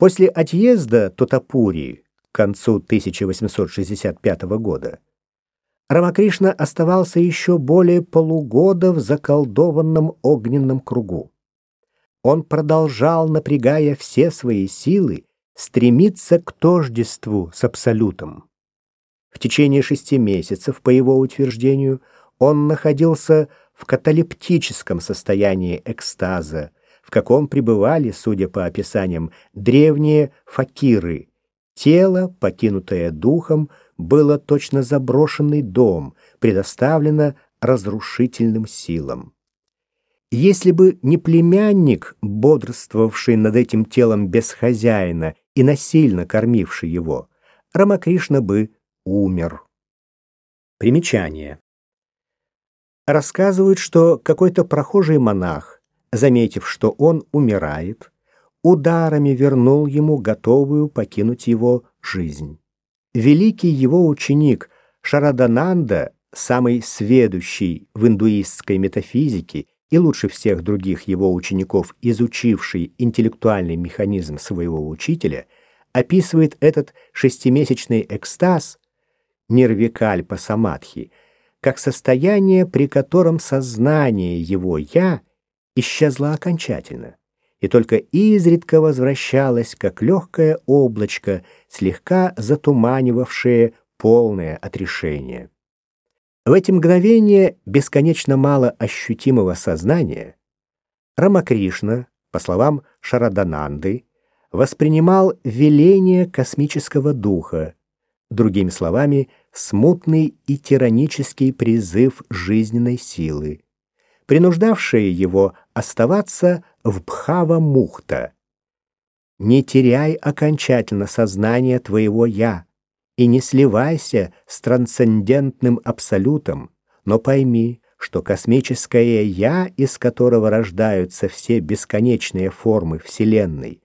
После отъезда Тотапури к концу 1865 года Рамакришна оставался еще более полугода в заколдованном огненном кругу. Он продолжал, напрягая все свои силы, стремиться к тождеству с Абсолютом. В течение шести месяцев, по его утверждению, он находился в каталептическом состоянии экстаза, в каком пребывали, судя по описаниям, древние факиры. Тело, покинутое духом, было точно заброшенный дом, предоставлено разрушительным силам. Если бы не племянник, бодрствовавший над этим телом без хозяина и насильно кормивший его, Рамакришна бы умер. Примечание. Рассказывают, что какой-то прохожий монах, заметив, что он умирает, ударами вернул ему готовую покинуть его жизнь. Великий его ученик Шарадананда, самый сведущий в индуистской метафизике и лучше всех других его учеников, изучивший интеллектуальный механизм своего учителя, описывает этот шестимесячный экстаз нирвикальпа самадхи как состояние, при котором сознание его «я» исчезло окончательно и только изредка возвращалась, как легкое облачко, слегка затуманивавшее полное отрешение. В эти мгновения бесконечно мало ощутимого сознания Рамакришна, по словам Шарадананды, воспринимал веление космического духа, другими словами, смутный и тиранический призыв жизненной силы, принуждавшие его оставаться в Бхава-Мухта. Не теряй окончательно сознание твоего «я» и не сливайся с трансцендентным абсолютом, но пойми, что космическое «я», из которого рождаются все бесконечные формы Вселенной,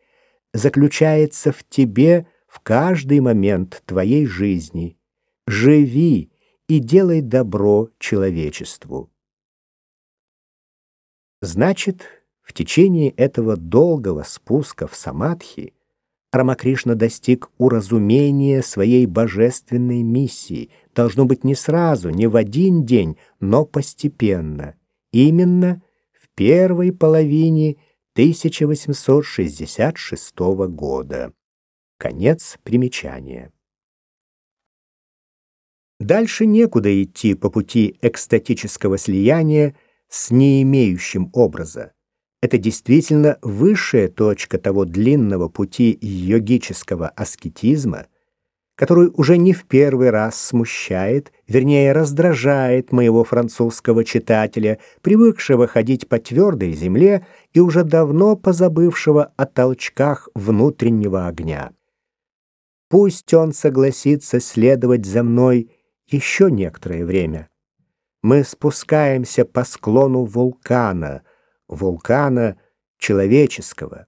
заключается в тебе в каждый момент твоей жизни. Живи и делай добро человечеству. Значит, в течение этого долгого спуска в самадхи Рамакришна достиг уразумения своей божественной миссии, должно быть не сразу, не в один день, но постепенно, именно в первой половине 1866 года. Конец примечания. Дальше некуда идти по пути экстатического слияния с не имеющим образа. Это действительно высшая точка того длинного пути йогического аскетизма, который уже не в первый раз смущает, вернее, раздражает моего французского читателя, привыкшего ходить по твердой земле и уже давно позабывшего о толчках внутреннего огня. Пусть он согласится следовать за мной еще некоторое время. Мы спускаемся по склону вулкана — вулкана человеческого.